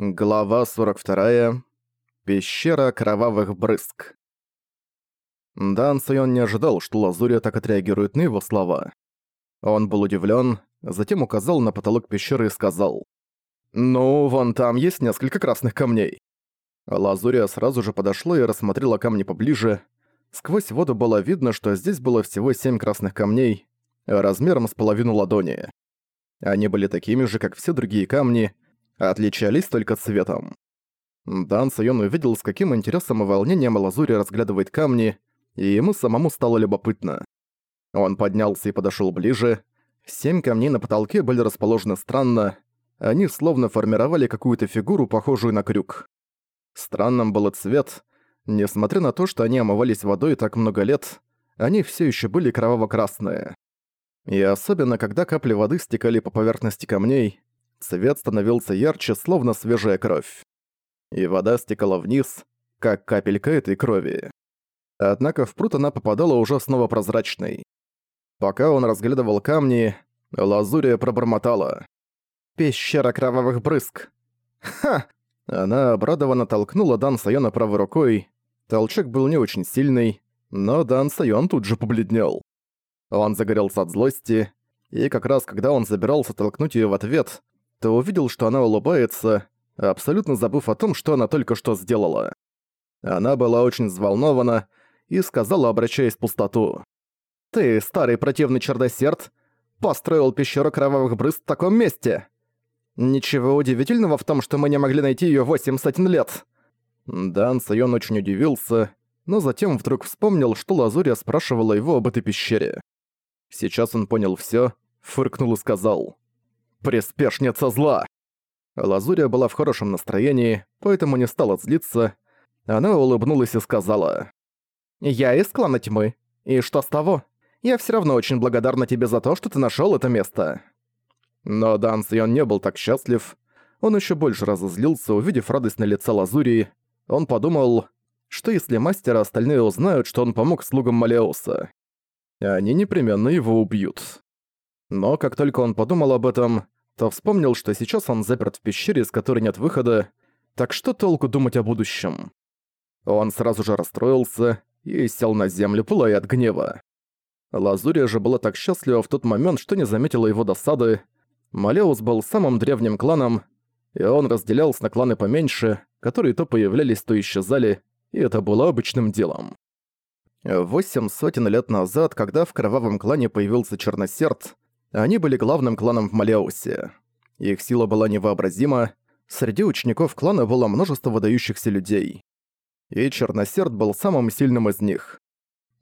Глава 42. Пещера кровавых брызг. Дан Сайон не ожидал, что Лазурия так отреагирует на его слова. Он был удивлен, затем указал на потолок пещеры и сказал. «Ну, вон там есть несколько красных камней». Лазурия сразу же подошла и рассмотрела камни поближе. Сквозь воду было видно, что здесь было всего семь красных камней, размером с половину ладони. Они были такими же, как все другие камни, отличались только цветом. Дан Сайон увидел, с каким интересом и волнением Лазури разглядывает камни, и ему самому стало любопытно. Он поднялся и подошёл ближе. Семь камней на потолке были расположены странно, они словно формировали какую-то фигуру, похожую на крюк. Странным был цвет. Несмотря на то, что они омывались водой так много лет, они всё ещё были кроваво-красные. И особенно, когда капли воды стекали по поверхности камней, Цвет становился ярче, словно свежая кровь. И вода стекала вниз, как капелька этой крови. Однако в пруд она попадала уже снова прозрачной. Пока он разглядывал камни, Лазурия пробормотала. «Пещера кровавых брызг!» «Ха!» Она обрадованно толкнула Дан Сайона правой рукой. Толчок был не очень сильный, но Дан Сайон тут же побледнел. Он загорелся от злости, и как раз когда он собирался толкнуть её в ответ, то увидел, что она улыбается, абсолютно забыв о том, что она только что сделала. Она была очень взволнована и сказала, обращаясь в пустоту. «Ты, старый противный чердосерд, построил пещеру кровавых брызг в таком месте! Ничего удивительного в том, что мы не могли найти её восемь сотен лет!» Дан Сайон очень удивился, но затем вдруг вспомнил, что Лазурия спрашивала его об этой пещере. Сейчас он понял всё, фыркнул и сказал. Приспешница зла!» Лазурия была в хорошем настроении, поэтому не стала злиться. Она улыбнулась и сказала. «Я из клана тьмы. И что с того? Я все равно очень благодарна тебе за то, что ты нашел это место». Но Дан Сион не был так счастлив. Он еще больше разозлился, увидев радость на лице Лазурии. Он подумал, что если мастер и остальные узнают, что он помог слугам Малеуса, они непременно его убьют. Но как только он подумал об этом, то вспомнил, что сейчас он заперт в пещере, из которой нет выхода, так что толку думать о будущем? Он сразу же расстроился и сел на землю, пылая от гнева. Лазурия же была так счастлива в тот момент, что не заметила его досады. Малеус был самым древним кланом, и он разделялся на кланы поменьше, которые то появлялись, то исчезали, и это было обычным делом. Восемь сотен лет назад, когда в кровавом клане появился Черносерд, они были главным кланом в Малеусе. Их сила была невообразима, среди учеников клана было множество выдающихся людей. И Черносерд был самым сильным из них.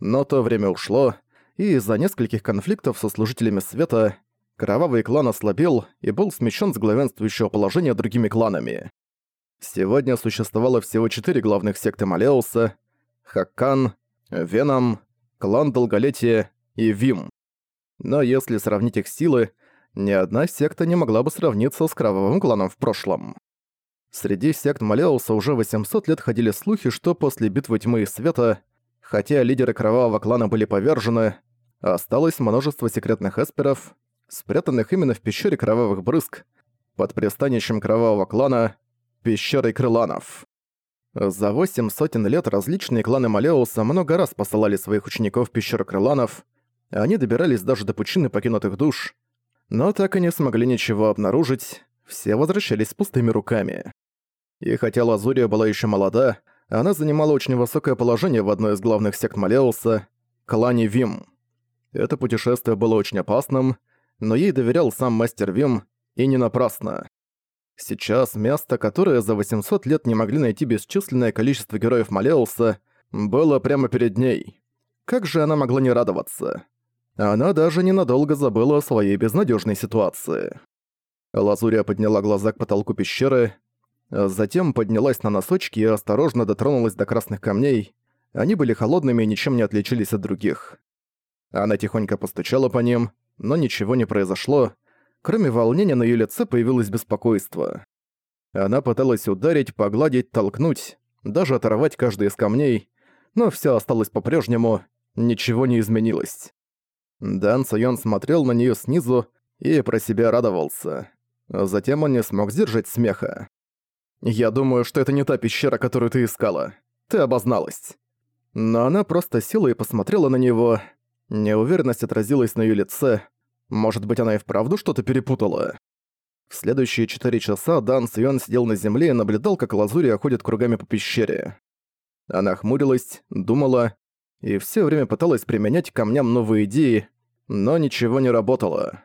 Но то время ушло, и из-за нескольких конфликтов со служителями света кровавый клан ослабел и был смещен с главенствующего положения другими кланами. Сегодня существовало всего четыре главных секты Малеуса — Хаккан, Веном, Клан Долголетия и Вим. Но если сравнить их силы, ни одна секта не могла бы сравниться с Кровавым кланом в прошлом. Среди сект Малеуса уже 800 лет ходили слухи, что после битвы Тьмы и Света, хотя лидеры Кровавого клана были повержены, осталось множество секретных эсперов, спрятанных именно в пещере Кровавых Брызг, под пристанищем Кровавого клана, пещерой Крыланов. За восемь сотен лет различные кланы Малеуса много раз посылали своих учеников в пещеру Крыланов, они добирались даже до пучины покинутых душ, но так и не смогли ничего обнаружить, все возвращались с пустыми руками. И хотя Лазурия была еще молода, она занимала очень высокое положение в одной из главных сект Малеуса — клане Вим. Это путешествие было очень опасным, но ей доверял сам мастер Вим, и не напрасно. Сейчас место, которое за 800 лет не могли найти бесчисленное количество героев Малеуса, было прямо перед ней. Как же она могла не радоваться? Она даже ненадолго забыла о своей безнадежной ситуации. Лазурия подняла глаза к потолку пещеры, затем поднялась на носочки и осторожно дотронулась до красных камней. Они были холодными и ничем не отличились от других. Она тихонько постучала по ним, но ничего не произошло. Кроме волнения на её лице появилось беспокойство. Она пыталась ударить, погладить, толкнуть, даже оторвать каждый из камней, но всё осталось по-прежнему, ничего не изменилось. Дан Сайон смотрел на неё снизу и про себя радовался. Затем он не смог сдержать смеха. Я думаю, что это не та пещера, которую ты искала. Ты обозналась». Но она просто села и посмотрела на него. Неуверенность отразилась на её лице. Может быть, она и вправду что-то перепутала. В следующие четыре часа Дан Сион сидел на земле и наблюдал, как Лазурия ходит кругами по пещере. Она хмурилась, думала и все время пыталась применять к камням новые идеи, но ничего не работало.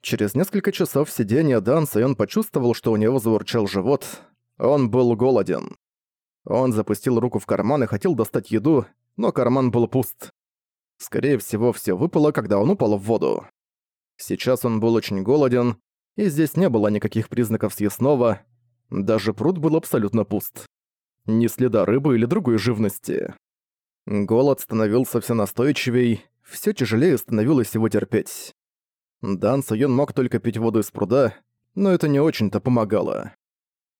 Через несколько часов сидения Дан Сайон почувствовал, что у него заурчал живот. Он был голоден. Он запустил руку в карман и хотел достать еду, но карман был пуст. Скорее всего, все выпало, когда он упал в воду. Сейчас он был очень голоден, и здесь не было никаких признаков съестного, даже пруд был абсолютно пуст. Ни следа рыбы или другой живности. Голод становился все настойчивей, все тяжелее становилось его терпеть. Дан Сайон мог только пить воду из пруда, но это не очень-то помогало.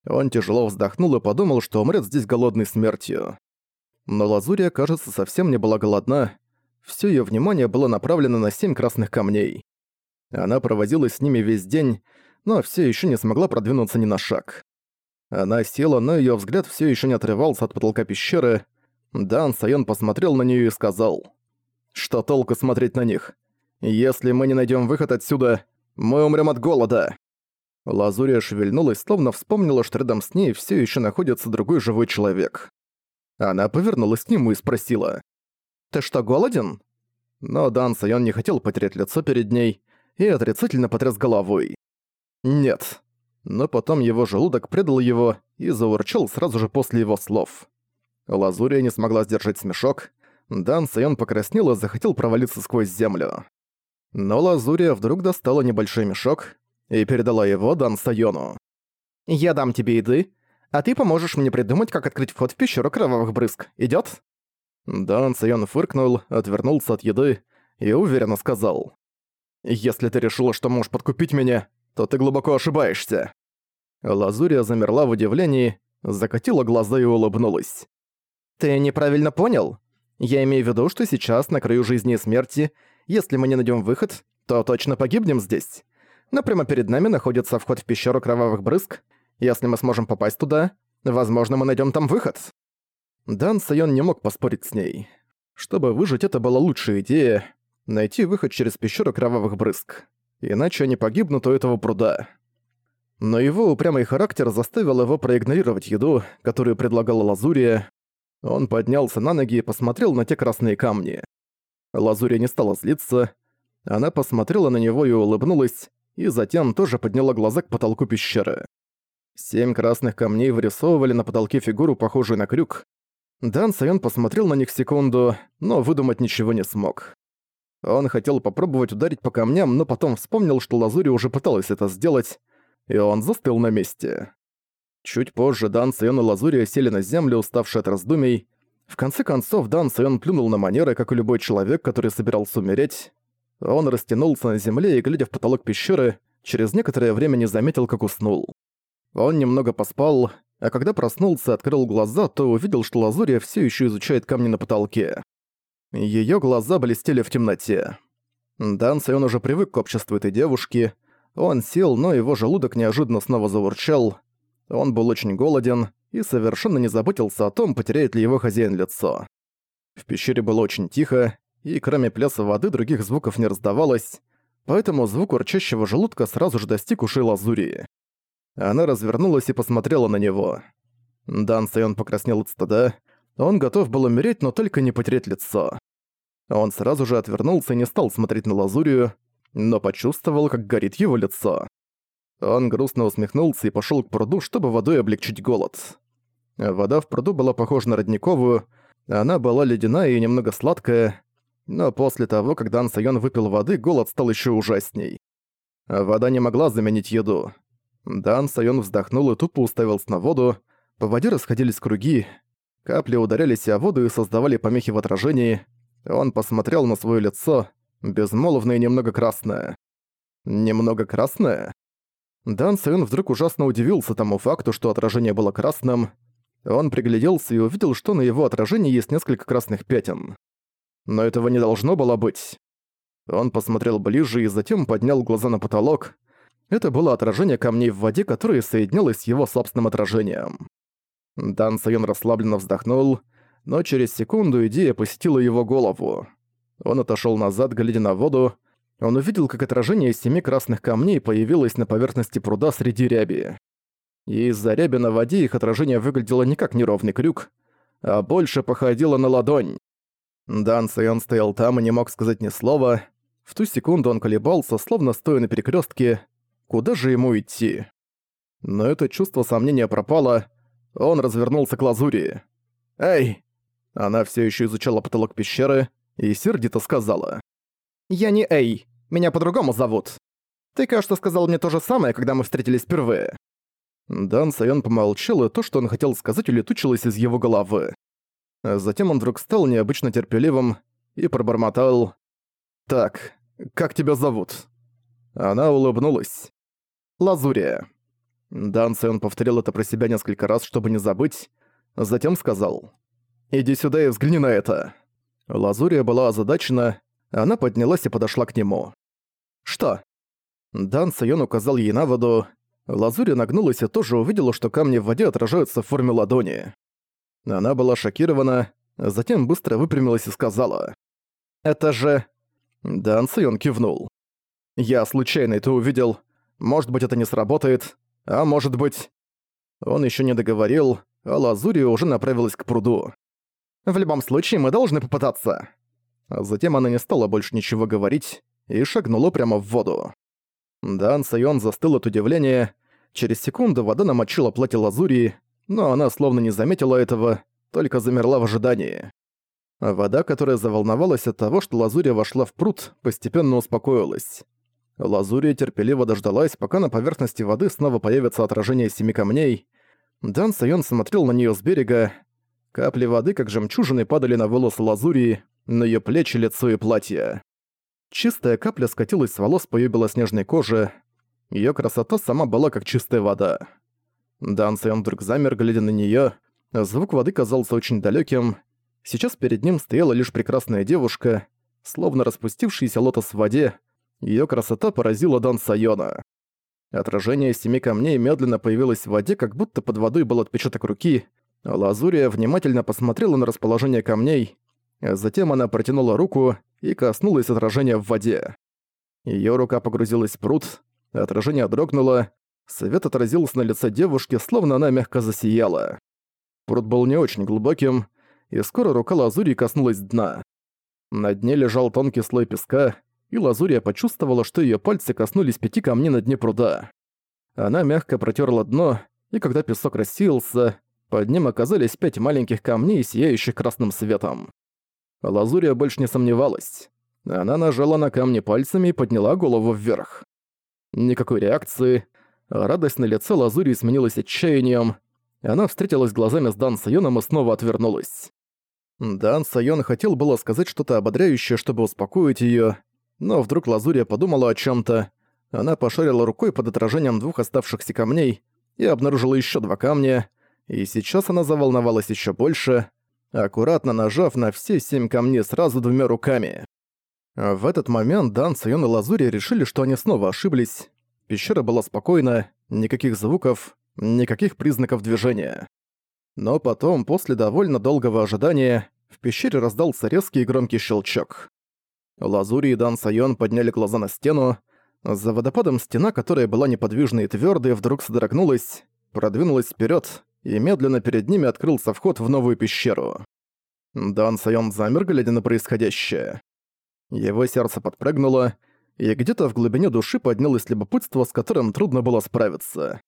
Он тяжело вздохнул и подумал, что умрет здесь голодной смертью. Но Лазурия, кажется, совсем не была голодна. Все ее внимание было направлено на семь красных камней. Она провозилась с ними весь день, но все еще не смогла продвинуться ни на шаг. Она села, но ее взгляд все еще не отрывался от потолка пещеры. Дан Сайон посмотрел на нее и сказал, «Что толку смотреть на них? Если мы не найдем выход отсюда, мы умрем от голода». Лазурия шевельнулась, словно вспомнила, что рядом с ней все еще находится другой живой человек. Она повернулась к нему и спросила, «Ты что, голоден?» Но Дан Сайон не хотел потерять лицо перед ней и отрицательно потряс головой. «Нет». Но потом его желудок предал его и заурчал сразу же после его слов. Лазурия не смогла сдержать смешок. Дан Сайон покраснел и захотел провалиться сквозь землю. Но Лазурия вдруг достала небольшой мешок и передала его Дан Сайону. «Я дам тебе еды, а ты поможешь мне придумать, как открыть вход в пещеру кровавых брызг. Идёт?» Дан Сайон фыркнул, отвернулся от еды и уверенно сказал. «Если ты решила, что можешь подкупить меня, то ты глубоко ошибаешься». Лазурия замерла в удивлении, закатила глаза и улыбнулась. «Ты неправильно понял? Я имею в виду, что сейчас, на краю жизни и смерти, если мы не найдем выход, то точно погибнем здесь. Но прямо перед нами находится вход в пещеру кровавых брызг. Если мы сможем попасть туда, возможно, мы найдем там выход». Дан Сайон не мог поспорить с ней. Чтобы выжить, это была лучшая идея — найти выход через пещеру кровавых брызг. Иначе они погибнут у этого пруда. Но его упрямый характер заставил его проигнорировать еду, которую предлагала Лазурия. Он поднялся на ноги и посмотрел на те красные камни. Лазурия не стала злиться. Она посмотрела на него и улыбнулась, и затем тоже подняла глаза к потолку пещеры. Семь красных камней вырисовывали на потолке фигуру, похожую на крюк. Дан Сайон посмотрел на них секунду, но выдумать ничего не смог. Он хотел попробовать ударить по камням, но потом вспомнил, что Лазури уже пыталась это сделать, и он застыл на месте. Чуть позже Дан Сайон и Лазурия сели на землю, уставшие от раздумий. В конце концов, Дан Сайон плюнул на манеры, как и любой человек, который собирался умереть, он растянулся на земле и, глядя в потолок пещеры, через некоторое время не заметил, как уснул. Он немного поспал, а когда проснулся и открыл глаза, то увидел, что Лазурия все еще изучает камни на потолке. Ее глаза блестели в темноте. Дан Сайон уже привык к обществу этой девушки. Он сел, но его желудок неожиданно снова заурчал. Он был очень голоден и совершенно не заботился о том, потеряет ли его хозяин лицо. В пещере было очень тихо, и кроме пляса воды других звуков не раздавалось, поэтому звук урчащего желудка сразу же достиг ушей Лазурии. Она развернулась и посмотрела на него. Дан Сайон покраснел от стыда. Он готов был умереть, но только не потерять лицо. Он сразу же отвернулся и не стал смотреть на Лазурию, но почувствовал, как горит его лицо. Он грустно усмехнулся и пошёл к пруду, чтобы водой облегчить голод. Вода в пруду была похожа на родниковую, она была ледяная и немного сладкая, но после того, как Дан Сайон выпил воды, голод стал еще ужасней. Вода не могла заменить еду. Дан Сайон вздохнул и тупо уставился на воду, по воде расходились круги, капли ударялись о воду и создавали помехи в отражении. Он посмотрел на свое лицо, безмолвное и немного красное. Немного красное? Дан Сайон вдруг ужасно удивился тому факту, что отражение было красным. Он пригляделся и увидел, что на его отражении есть несколько красных пятен. Но этого не должно было быть. Он посмотрел ближе и затем поднял глаза на потолок. Это было отражение камней в воде, которое соединилось с его собственным отражением. Дан Сайон расслабленно вздохнул, но через секунду идея посетила его голову. Он отошел назад, глядя на воду. Он увидел, как отражение семи красных камней появилось на поверхности пруда среди ряби. И из-за ряби на воде их отражение выглядело не как неровный крюк, а больше походило на ладонь. Дан Сайон стоял там и не мог сказать ни слова. В ту секунду он колебался, словно стоя на перекрестке. Куда же ему идти? Но это чувство сомнения пропало. Он развернулся к лазури. «Эй!» Она все еще изучала потолок пещеры и сердито сказала. «Я не Эй, меня по-другому зовут. Ты, кажется, сказал мне то же самое, когда мы встретились впервые». Дан Сайон помолчал, и то, что он хотел сказать, улетучилось из его головы. Затем он вдруг стал необычно терпеливым и пробормотал «Так, как тебя зовут?» Она улыбнулась. «Лазурия». Дан Сайон повторил это про себя несколько раз, чтобы не забыть, затем сказал «Иди сюда и взгляни на это». Лазурия была озадачена, она поднялась и подошла к нему. «Что?» Дан Сайон указал ей на воду. Лазурия нагнулась и тоже увидела, что камни в воде отражаются в форме ладони. Она была шокирована, затем быстро выпрямилась и сказала. «Это же...» Дан Сайон кивнул. «Я случайно это увидел. Может быть, это не сработает, а может быть...» Он еще не договорил, а Лазурия уже направилась к пруду. В любом случае, мы должны попытаться». А затем она не стала больше ничего говорить и шагнула прямо в воду. Дан Сайон застыл от удивления. Через секунду вода намочила платье Лазурии, но она словно не заметила этого, только замерла в ожидании. Вода, которая заволновалась от того, что Лазурия вошла в пруд, постепенно успокоилась. Лазурия терпеливо дождалась, пока на поверхности воды снова появится отражение семи камней. Дан Сайон смотрел на нее с берега, Капли воды, как жемчужины, падали на волосы лазурии, на ее плечи, лицо и платье. Чистая капля скатилась с волос по ее белоснежной коже. Ее красота сама была как чистая вода. Дан Сайон вдруг замер, глядя на нее. Звук воды казался очень далеким. Сейчас перед ним стояла лишь прекрасная девушка, словно распустившийся лотос в воде. Ее красота поразила Дан Сайона. Отражение семи камней медленно появилось в воде, как будто под водой был отпечаток руки, Лазурия внимательно посмотрела на расположение камней, затем она протянула руку и коснулась отражения в воде. Её рука погрузилась в пруд, отражение дрогнуло, свет отразился на лице девушки, словно она мягко засияла. Пруд был не очень глубоким, и скоро рука Лазурии коснулась дна. На дне лежал тонкий слой песка, и Лазурия почувствовала, что её пальцы коснулись пяти камней на дне пруда. Она мягко протёрла дно, и когда песок рассеялся, под ним оказались пять маленьких камней, сияющих красным светом. Лазурия больше не сомневалась. Она нажала на камни пальцами и подняла голову вверх. Никакой реакции. Радость на лице Лазурии сменилась отчаянием. Она встретилась глазами с Дан Сайоном и снова отвернулась. Дан Сайон хотел было сказать что-то ободряющее, чтобы успокоить её, но вдруг Лазурия подумала о чём-то. Она пошарила рукой под отражением двух оставшихся камней и обнаружила ещё два камня и сейчас она заволновалась еще больше, аккуратно нажав на все семь камней сразу двумя руками. В этот момент Дан, Сайон и Лазури решили, что они снова ошиблись. Пещера была спокойна, никаких звуков, никаких признаков движения. Но потом, после довольно долгого ожидания, в пещере раздался резкий и громкий щелчок. Лазури и Дан Сайон подняли глаза на стену. За водопадом стена, которая была неподвижной и твёрдой, вдруг содрогнулась, продвинулась вперед и медленно перед ними открылся вход в новую пещеру. Дан Сайон замер, глядя на происходящее. Его сердце подпрыгнуло, и где-то в глубине души поднялось любопытство, с которым трудно было справиться.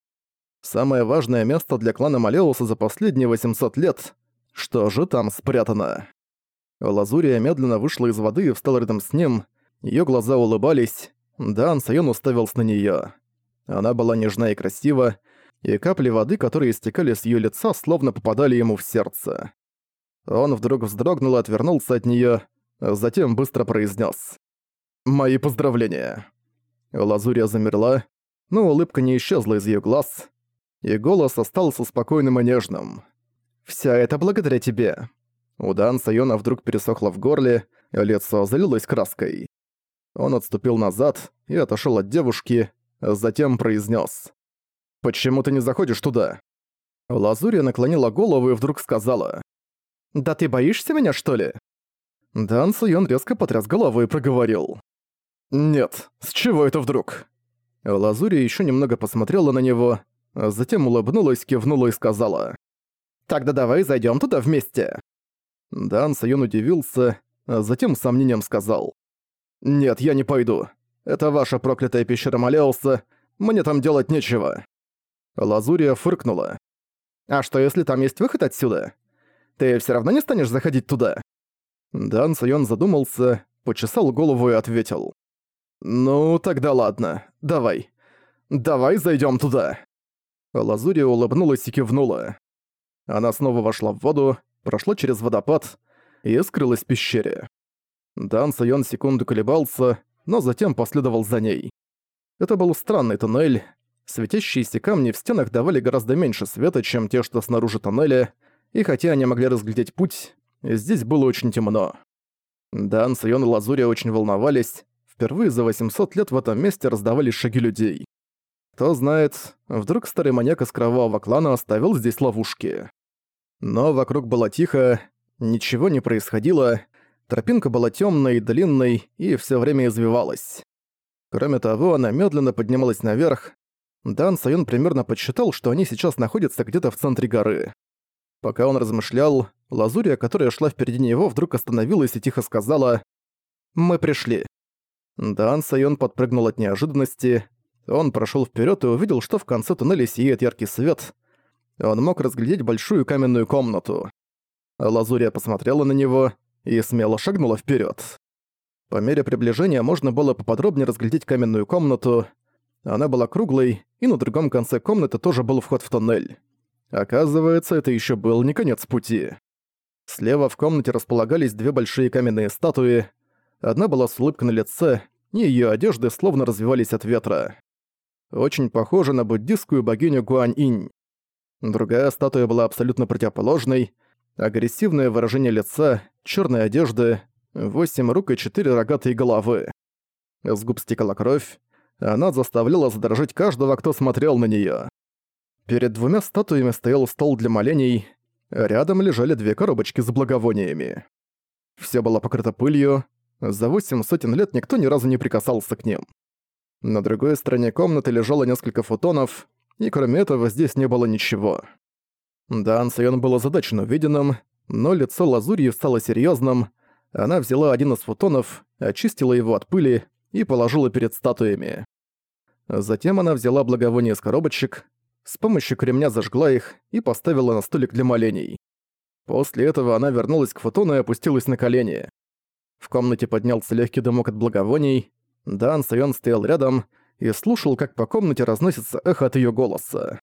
Самое важное место для клана Малеуса за последние 800 лет. Что же там спрятано? Лазурия медленно вышла из воды и встала рядом с ним. Её глаза улыбались. Дан Сайон уставился на неё. Она была нежна и красива, и капли воды, которые истекали с её лица, словно попадали ему в сердце. Он вдруг вздрогнул и отвернулся от неё, затем быстро произнес: «Мои поздравления». Лазурия замерла, но улыбка не исчезла из её глаз, и голос остался спокойным и нежным. «Вся это благодаря тебе». У Дан Сайона вдруг пересохло в горле, лицо залилось краской. Он отступил назад и отошёл от девушки, затем произнес: «Почему ты не заходишь туда?» Лазурия наклонила голову и вдруг сказала. «Да ты боишься меня, что ли?» Дан Суён резко потряс головой и проговорил. «Нет, с чего это вдруг?» Лазурия еще немного посмотрела на него, затем улыбнулась, кивнула и сказала. «Тогда давай зайдем туда вместе». Дан Сайон удивился, а затем с сомнением сказал. «Нет, я не пойду. Это ваша проклятая пещера Малеуса, мне там делать нечего». Лазурия фыркнула. «А что, если там есть выход отсюда? Ты все равно не станешь заходить туда?» Дан Сайон задумался, почесал голову и ответил. «Ну, тогда ладно. Давай. Давай зайдем туда». Лазурия улыбнулась и кивнула. Она снова вошла в воду, прошла через водопад и скрылась в пещере. Дан Сайон секунду колебался, но затем последовал за ней. Это был странный туннель. Светящиеся камни в стенах давали гораздо меньше света, чем те, что снаружи тоннеля, и хотя они могли разглядеть путь, здесь было очень темно. Дан Сайон и Лазурия очень волновались, Впервые за 800 лет в этом месте раздавались шаги людей. Кто знает, вдруг старый маньяк из кровавого клана оставил здесь ловушки. Но вокруг было тихо, ничего не происходило, тропинка была темной и длинной и все время извивалась. Кроме того, она медленно поднималась наверх. Дан Сайон примерно подсчитал, что они сейчас находятся где-то в центре горы. Пока он размышлял, Лазурия, которая шла впереди него, вдруг остановилась и тихо сказала «Мы пришли». Дан Сайон подпрыгнул от неожиданности. Он прошел вперед и увидел, что в конце туннеля сияет яркий свет. Он мог разглядеть большую каменную комнату. Лазурия посмотрела на него и смело шагнула вперед. По мере приближения можно было поподробнее разглядеть каменную комнату. Она была круглой, и на другом конце комнаты тоже был вход в туннель. Оказывается, это еще был не конец пути. Слева в комнате располагались две большие каменные статуи, Одна была с улыбкой на лице, и её одежды словно развивались от ветра. Очень похожа на буддистскую богиню Гуань-инь. Другая статуя была абсолютно противоположной. Агрессивное выражение лица, чёрные одежды, восемь рук и четыре рогатые головы. С губ стекала кровь. Она заставляла задрожать каждого, кто смотрел на неё. Перед двумя статуями стоял стол для молений, рядом лежали две коробочки с благовониями. Всё было покрыто пылью, за восемь сотен лет никто ни разу не прикасался к ним. На другой стороне комнаты лежало несколько футонов, и кроме этого здесь не было ничего. Дан Сайон был озадачен увиденным, но лицо Лазурьи стало серьезным. Она взяла один из футонов, очистила его от пыли и положила перед статуями. Затем она взяла благовоние из коробочек, с помощью кремня зажгла их и поставила на столик для молений. После этого она вернулась к футону и опустилась на колени. В комнате поднялся легкий дымок от благовоний. Дан Сайон стоял рядом и слушал, как по комнате разносится эхо от её голоса.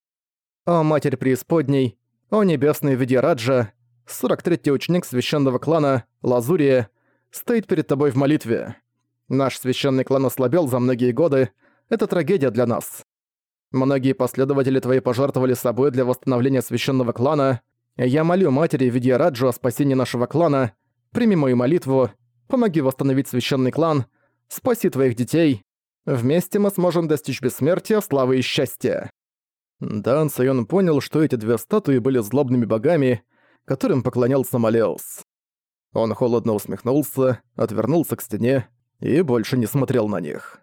«О, Матерь Преисподней! О, Небесный Видьяраджа! 43-й ученик священного клана, Лазурия, стоит перед тобой в молитве. Наш священный клан ослабел за многие годы. Это трагедия для нас. Многие последователи твои пожертвовали собой для восстановления священного клана. Я молю Матери Видьяраджу о спасении нашего клана. Прими мою молитву Помоги восстановить священный клан. Спаси твоих детей. Вместе мы сможем достичь бессмертия, славы и счастья». Дан Сайон понял, что эти две статуи были злобными богами, которым поклонялся Малеус. Он холодно усмехнулся, отвернулся к стене и больше не смотрел на них.